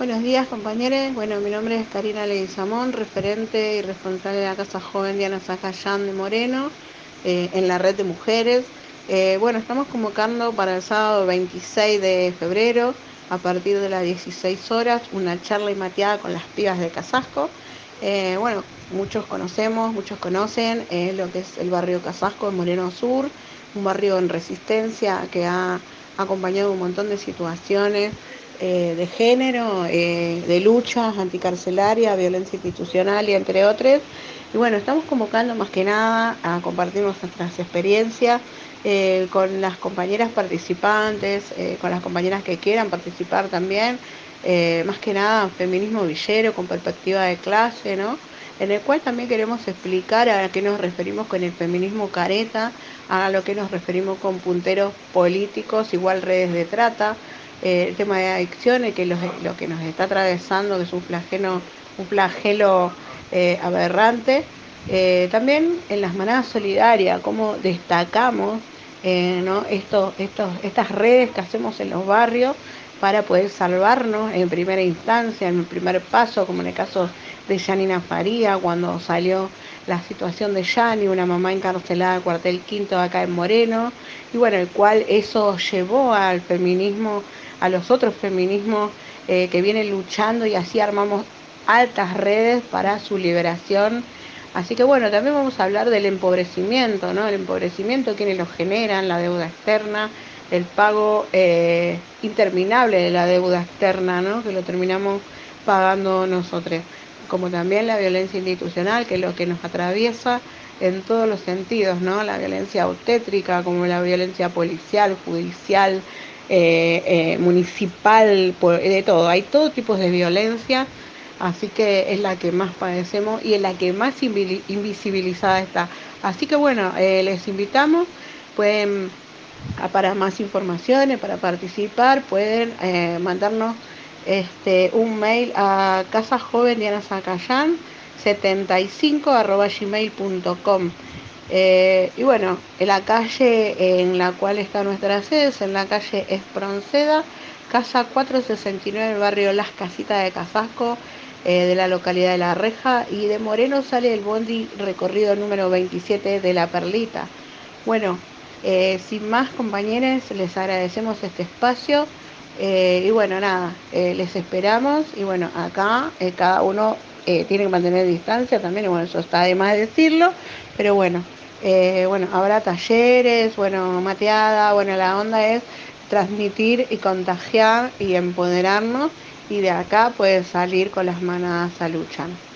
Buenos días compañeros, bueno mi nombre es Karina Leguizamón, referente y responsable de la Casa Joven Diana Zacayán de Moreno, eh, en la red de mujeres. Eh, bueno, estamos convocando para el sábado 26 de febrero, a partir de las 16 horas, una charla y mateada con las pibas de Casasco. Eh, bueno, muchos conocemos, muchos conocen lo que es el barrio Casasco en Moreno Sur, un barrio en resistencia que ha acompañado un montón de situaciones eh, de género, eh, de luchas anticarcelaria, violencia institucional y entre otros. Y bueno, estamos convocando más que nada a compartir nuestras experiencias eh, con las compañeras participantes, con las compañeras que quieran participar también, más que nada feminismo villero con perspectiva de clase, ¿no? En el cual también queremos explicar a qué nos referimos con el feminismo careta, a lo que nos referimos con punteros políticos, igual redes de trata, eh, el tema de adicciones, que lo, que nos está atravesando, que es un flagelo, un flagelo eh, aberrante. Eh, también en las manadas solidarias, cómo destacamos ¿no? Esto, estos, estas redes que hacemos en los barrios para poder salvarnos en primera instancia, en el primer paso, como en el caso de Janina Faría, cuando salió la situación de Yani, una mamá encarcelada en cuartel quinto acá en Moreno, y bueno, el cual eso llevó al feminismo a los otros feminismos eh, que vienen luchando y así armamos altas redes para su liberación. Así que bueno, también vamos a hablar del empobrecimiento, ¿no? El empobrecimiento, quienes lo generan, la deuda externa, el pago eh, interminable de la deuda externa, ¿no? Que lo terminamos pagando nosotros. Como también la violencia institucional, que es lo que nos atraviesa en todos los sentidos, ¿no? La violencia obstétrica, como la violencia policial, judicial, eh, eh, municipal, de todo. Hay todo tipo de violencia, así que es la que más padecemos y es la que más invisibilizada está. Así que bueno, eh, les invitamos, pueden, para más informaciones, para participar, pueden mandarnos este, un mail a Casa Joven Diana 75 gmail.com. Eh, y bueno, en la calle en la cual está nuestra sede es en la calle Espronceda, casa 469, el barrio Las Casitas de Casasco, eh, de la localidad de La Reja, y de Moreno sale el bondi recorrido número 27 de La Perlita. Bueno, eh, sin más compañeros, les agradecemos este espacio. y bueno, nada, les esperamos. Y bueno, acá cada uno tiene que mantener distancia también, y bueno, eso está de más decirlo, pero bueno, eh, bueno, habrá talleres, bueno, mateada, bueno, la onda es transmitir y contagiar y empoderarnos y de acá pueden salir con las manadas a luchar.